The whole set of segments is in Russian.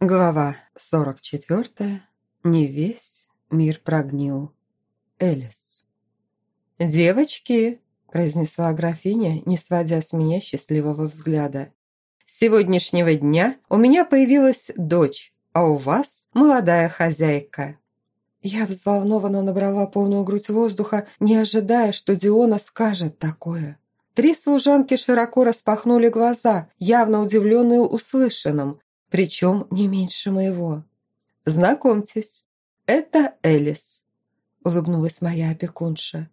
Глава 44. Не весь мир прогнил. Элис. «Девочки!» – произнесла графиня, не сводя с меня счастливого взгляда. «С сегодняшнего дня у меня появилась дочь, а у вас молодая хозяйка». Я взволнованно набрала полную грудь воздуха, не ожидая, что Диона скажет такое. Три служанки широко распахнули глаза, явно удивленные услышанным, причем не меньше моего. «Знакомьтесь, это Элис», – улыбнулась моя опекунша.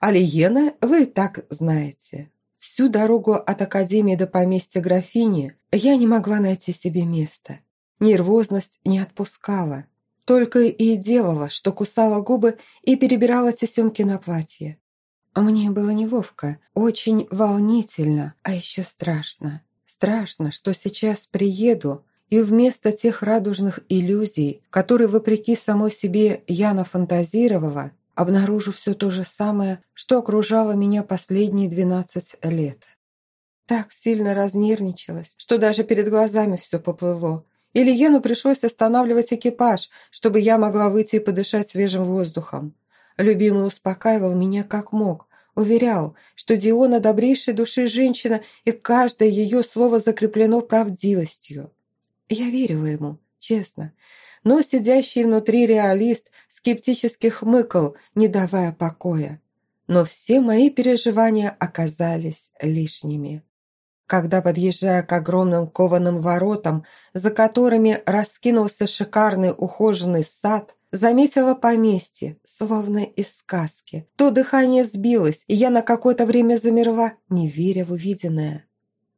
«Алиена вы и так знаете. Всю дорогу от Академии до поместья графини я не могла найти себе места. Нервозность не отпускала. Только и делала, что кусала губы и перебирала тесемки на платье. Мне было неловко, очень волнительно, а еще страшно. Страшно, что сейчас приеду, и вместо тех радужных иллюзий, которые, вопреки самой себе, я нафантазировала, обнаружу все то же самое, что окружало меня последние двенадцать лет. Так сильно разнервничалась, что даже перед глазами все поплыло. Ильену пришлось останавливать экипаж, чтобы я могла выйти и подышать свежим воздухом. Любимый успокаивал меня как мог, уверял, что Диона добрейшей души женщина, и каждое ее слово закреплено правдивостью. Я верила ему, честно, но сидящий внутри реалист скептически хмыкал, не давая покоя. Но все мои переживания оказались лишними. Когда, подъезжая к огромным кованым воротам, за которыми раскинулся шикарный ухоженный сад, заметила поместье, словно из сказки. То дыхание сбилось, и я на какое-то время замерла, не веря в увиденное.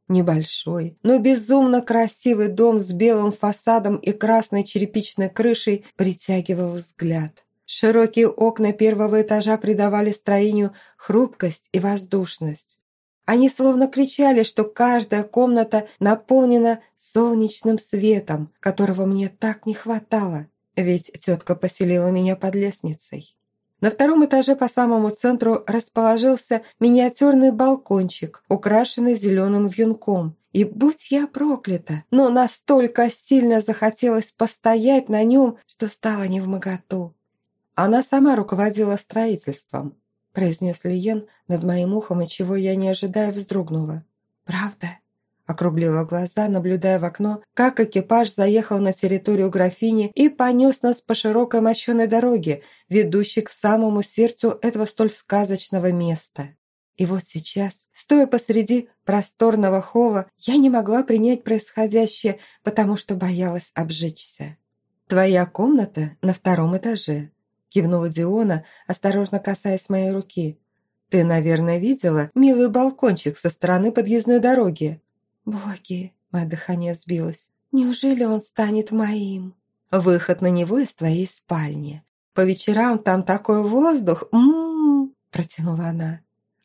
Небольшой, но безумно красивый дом с белым фасадом и красной черепичной крышей притягивал взгляд. Широкие окна первого этажа придавали строению хрупкость и воздушность. Они словно кричали, что каждая комната наполнена солнечным светом, которого мне так не хватало, ведь тетка поселила меня под лестницей. На втором этаже по самому центру расположился миниатюрный балкончик, украшенный зеленым вьюнком. И будь я проклята, но настолько сильно захотелось постоять на нем, что стало невмоготу. Она сама руководила строительством, произнес Лиен над моим ухом, и чего я не ожидая вздрогнула. «Правда?» Округлила глаза, наблюдая в окно, как экипаж заехал на территорию графини и понес нас по широкой мощеной дороге, ведущей к самому сердцу этого столь сказочного места. И вот сейчас, стоя посреди просторного холла, я не могла принять происходящее, потому что боялась обжечься. «Твоя комната на втором этаже», – кивнула Диона, осторожно касаясь моей руки. «Ты, наверное, видела милый балкончик со стороны подъездной дороги?» «Боги!» – мое дыхание сбилось. «Неужели он станет моим?» «Выход на него из твоей спальни. По вечерам там такой воздух, м-м-м!» – протянула она.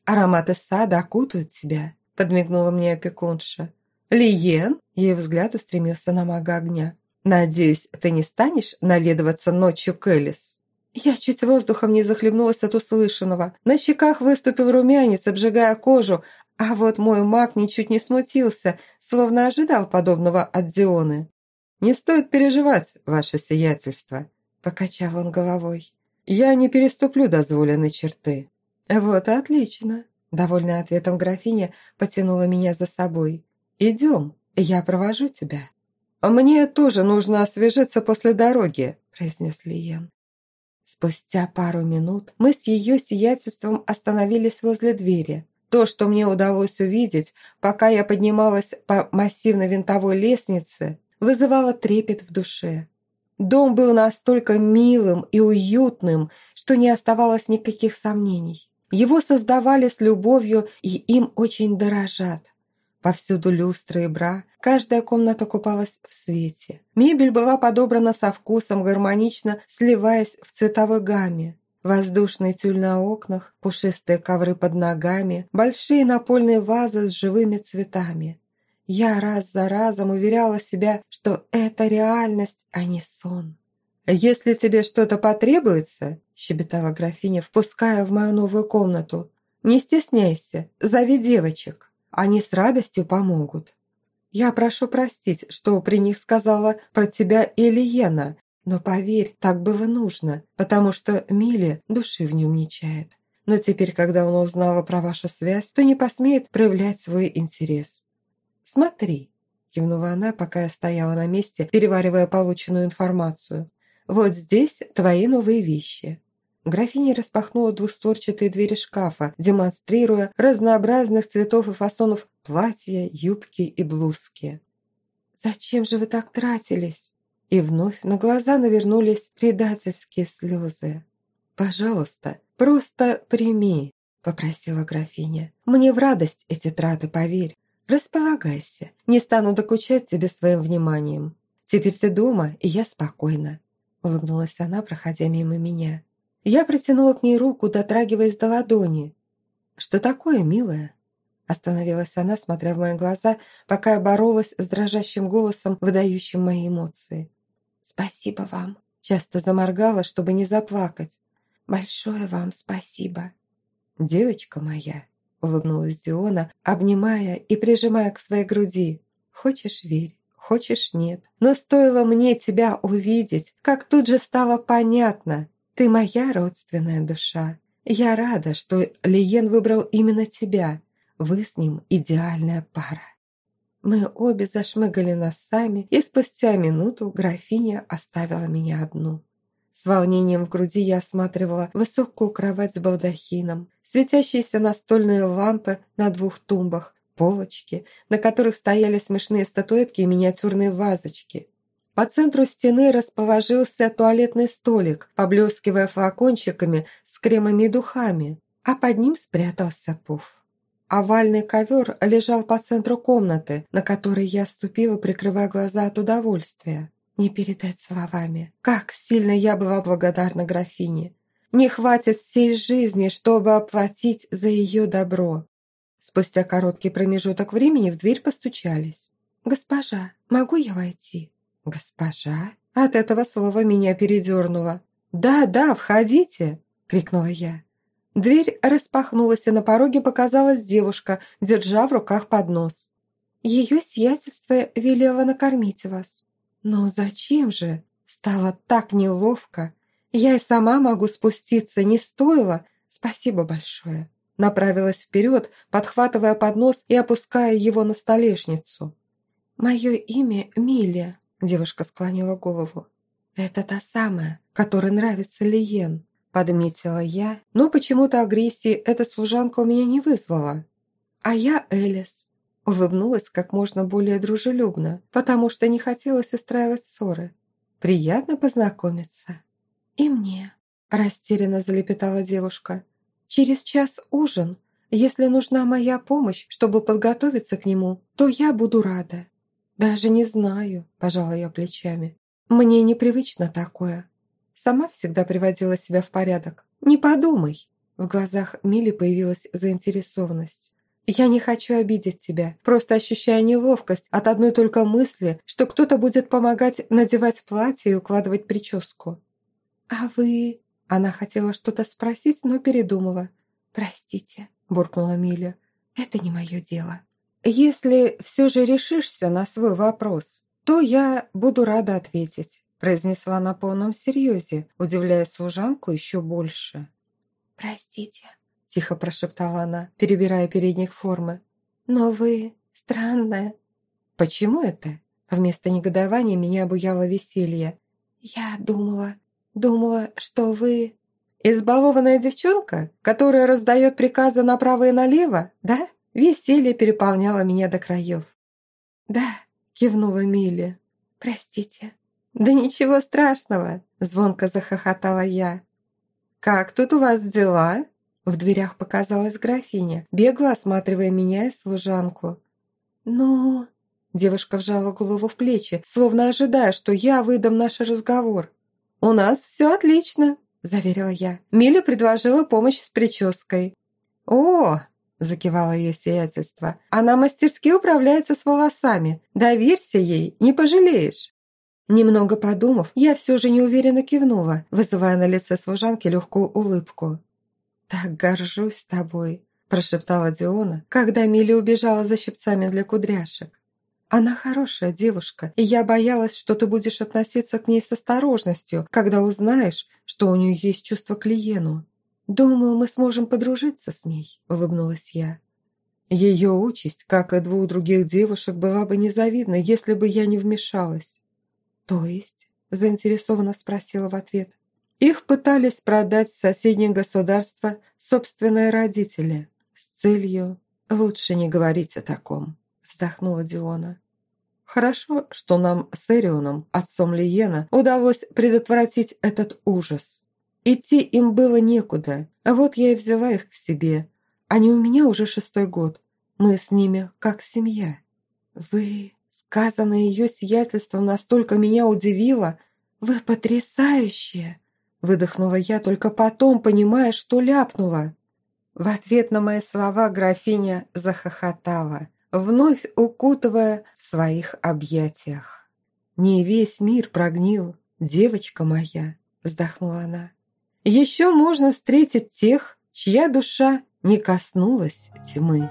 «Ароматы сада окутают тебя», – подмигнула мне опекунша. «Лиен?» – ей взгляд устремился на мага огня. «Надеюсь, ты не станешь наведываться ночью к Элис?» Я чуть воздухом не захлебнулась от услышанного. На щеках выступил румянец, обжигая кожу, а вот мой маг ничуть не смутился, словно ожидал подобного от Дионы. «Не стоит переживать, ваше сиятельство», – покачал он головой. «Я не переступлю дозволенной черты». «Вот и отлично», – довольная ответом графиня потянула меня за собой. «Идем, я провожу тебя». «Мне тоже нужно освежиться после дороги», – произнес Лиен. Спустя пару минут мы с ее сиятельством остановились возле двери. То, что мне удалось увидеть, пока я поднималась по массивной винтовой лестнице, вызывало трепет в душе. Дом был настолько милым и уютным, что не оставалось никаких сомнений. Его создавали с любовью, и им очень дорожат. Повсюду люстры и бра, каждая комната купалась в свете. Мебель была подобрана со вкусом, гармонично сливаясь в цветовой гамме. Воздушный тюль на окнах, пушистые ковры под ногами, большие напольные вазы с живыми цветами. Я раз за разом уверяла себя, что это реальность, а не сон. «Если тебе что-то потребуется», – щебетала графиня, впуская в мою новую комнату, – «не стесняйся, зови девочек, они с радостью помогут». Я прошу простить, что при них сказала про тебя Элиена, но поверь, так было нужно, потому что Миле души в нем не чает. Но теперь, когда он узнала про вашу связь, то не посмеет проявлять свой интерес. Смотри, кивнула она, пока я стояла на месте, переваривая полученную информацию. Вот здесь твои новые вещи. Графиня распахнула двустворчатые двери шкафа, демонстрируя разнообразных цветов и фасонов платья, юбки и блузки. «Зачем же вы так тратились?» И вновь на глаза навернулись предательские слезы. «Пожалуйста, просто прими», – попросила графиня. «Мне в радость эти траты, поверь. Располагайся, не стану докучать тебе своим вниманием. Теперь ты дома, и я спокойна», – улыбнулась она, проходя мимо меня. Я протянула к ней руку, дотрагиваясь до ладони. «Что такое, милая?» Остановилась она, смотря в мои глаза, пока я боролась с дрожащим голосом, выдающим мои эмоции. «Спасибо вам!» Часто заморгала, чтобы не заплакать. «Большое вам спасибо!» «Девочка моя!» Улыбнулась Диона, обнимая и прижимая к своей груди. «Хочешь – верь, хочешь – нет. Но стоило мне тебя увидеть, как тут же стало понятно, ты моя родственная душа. Я рада, что Лиен выбрал именно тебя. Вы с ним идеальная пара. Мы обе зашмыгали носами, и спустя минуту графиня оставила меня одну. С волнением в груди я осматривала высокую кровать с балдахином, светящиеся настольные лампы на двух тумбах, полочки, на которых стояли смешные статуэтки и миниатюрные вазочки. По центру стены расположился туалетный столик, поблескивая флакончиками с кремами и духами, а под ним спрятался пуф. Овальный ковер лежал по центру комнаты, на который я ступила, прикрывая глаза от удовольствия. Не передать словами, как сильно я была благодарна графине. Не хватит всей жизни, чтобы оплатить за ее добро. Спустя короткий промежуток времени в дверь постучались. «Госпожа, могу я войти?» «Госпожа?» От этого слова меня передернуло. «Да, да, входите!» – крикнула я. Дверь распахнулась, и на пороге показалась девушка, держа в руках поднос. «Ее сиятельство велело накормить вас». «Ну зачем же?» Стало так неловко. Я и сама могу спуститься, не стоило. Спасибо большое. Направилась вперед, подхватывая поднос и опуская его на столешницу. «Мое имя Милия», Девушка склонила голову. «Это та самая, которой нравится Лиен», – подметила я, но почему-то агрессии эта служанка у меня не вызвала. «А я Элис», – улыбнулась как можно более дружелюбно, потому что не хотелось устраивать ссоры. «Приятно познакомиться». «И мне», – растерянно залепетала девушка. «Через час ужин. Если нужна моя помощь, чтобы подготовиться к нему, то я буду рада». «Даже не знаю», – пожала я плечами. «Мне непривычно такое. Сама всегда приводила себя в порядок. Не подумай». В глазах Мили появилась заинтересованность. «Я не хочу обидеть тебя, просто ощущаю неловкость от одной только мысли, что кто-то будет помогать надевать платье и укладывать прическу». «А вы...» Она хотела что-то спросить, но передумала. «Простите», – буркнула Миля. «Это не мое дело». «Если все же решишься на свой вопрос, то я буду рада ответить», произнесла на полном серьезе, удивляя служанку еще больше. «Простите», – тихо прошептала она, перебирая передних формы. «Но вы странная». «Почему это?» Вместо негодования меня обуяло веселье. «Я думала, думала, что вы...» «Избалованная девчонка, которая раздает приказы направо и налево, да?» Веселье переполняло меня до краев. «Да», — кивнула Милли. «Простите». «Да ничего страшного», — звонко захохотала я. «Как тут у вас дела?» В дверях показалась графиня, бегло осматривая меня и служанку. «Ну...» Девушка вжала голову в плечи, словно ожидая, что я выдам наш разговор. «У нас все отлично», – заверила я. Миля предложила помощь с прической. «О, закивало ее сиятельство. «Она мастерски управляется с волосами. Доверься ей, не пожалеешь». Немного подумав, я все же неуверенно кивнула, вызывая на лице служанки легкую улыбку. «Так горжусь тобой», – прошептала Диона, когда Милли убежала за щипцами для кудряшек. Она хорошая девушка, и я боялась, что ты будешь относиться к ней с осторожностью, когда узнаешь, что у нее есть чувство к Лиену. Думаю, мы сможем подружиться с ней», – улыбнулась я. Ее участь, как и двух других девушек, была бы незавидна, если бы я не вмешалась. «То есть?» – заинтересованно спросила в ответ. «Их пытались продать в соседнее государство собственные родители с целью «лучше не говорить о таком», – вздохнула Диона. Хорошо, что нам с Эрионом, отцом Лиена, удалось предотвратить этот ужас. Идти им было некуда, а вот я и взяла их к себе. Они у меня уже шестой год. Мы с ними как семья. Вы, сказанное ее сиятельством, настолько меня удивило. Вы потрясающие! Выдохнула я, только потом, понимая, что ляпнула. В ответ на мои слова графиня захохотала вновь укутывая в своих объятиях. «Не весь мир прогнил, девочка моя», – вздохнула она. «Еще можно встретить тех, чья душа не коснулась тьмы».